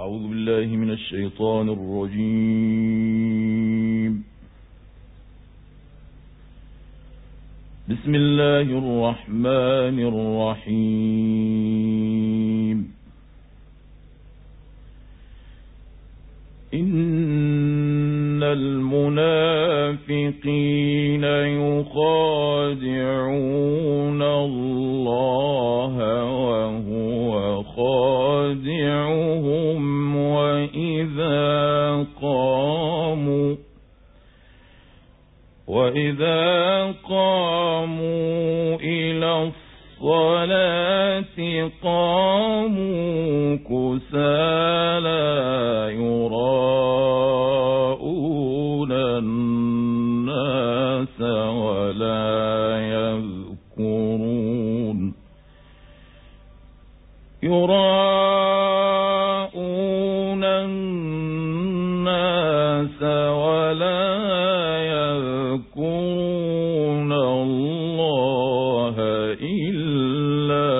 أعوذ بالله من الشيطان الرجيم. بسم الله الرحمن الرحيم. إن المنافقين يخادعون الله وإذا قاموا إلى الصلاة قاموا كسالى يراءون الناس ولا يذكرون يراءون الناس ولا الله إلا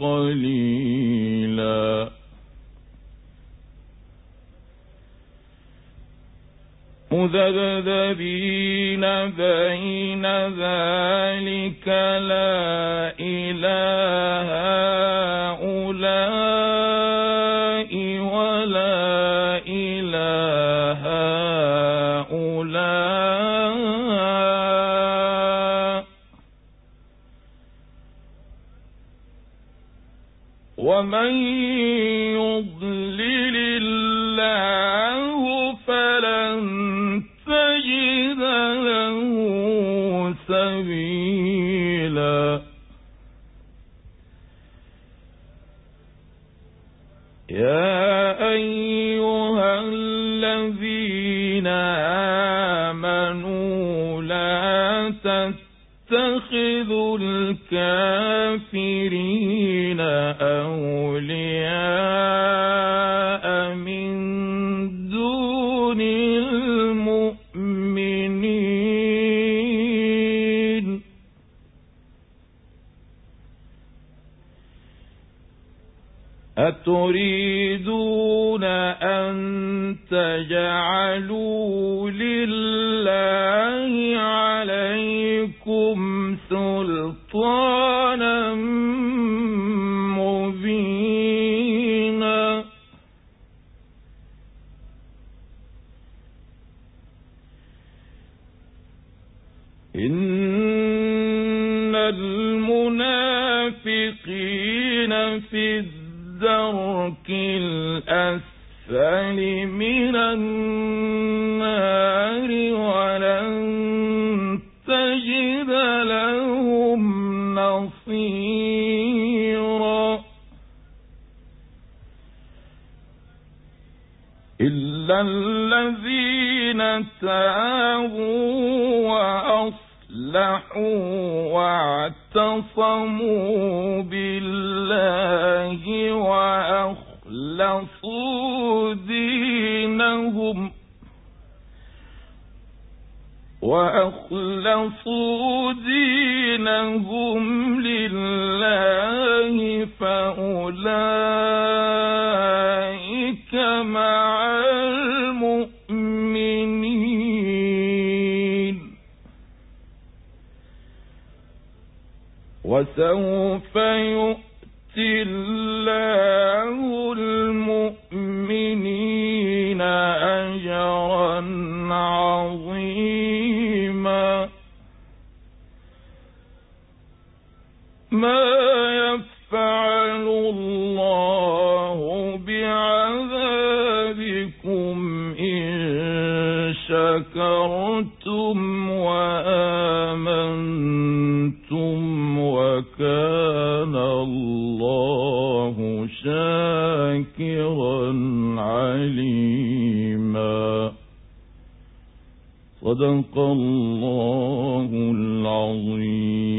قليلا. مذبذبين بين ذلك لا إله ومن يضلل الله فلن تجد له سبيلا يا أيها الذين آمنوا تتخذوا الكافرين أولياء من دون المؤمنين. أتريدون أن تجعلوا لله المنافقين في الدرك الأسفل من النار ولن تجد لهم نصيرا. إلا الذين تابوا وأصلحوا واعتصموا بالله وأخلصوا دينهم وأخلصوا دينهم لله فأولئك وسوف يؤتي الله المؤمنين أجرا عظيما. ما صدق الله العظيم.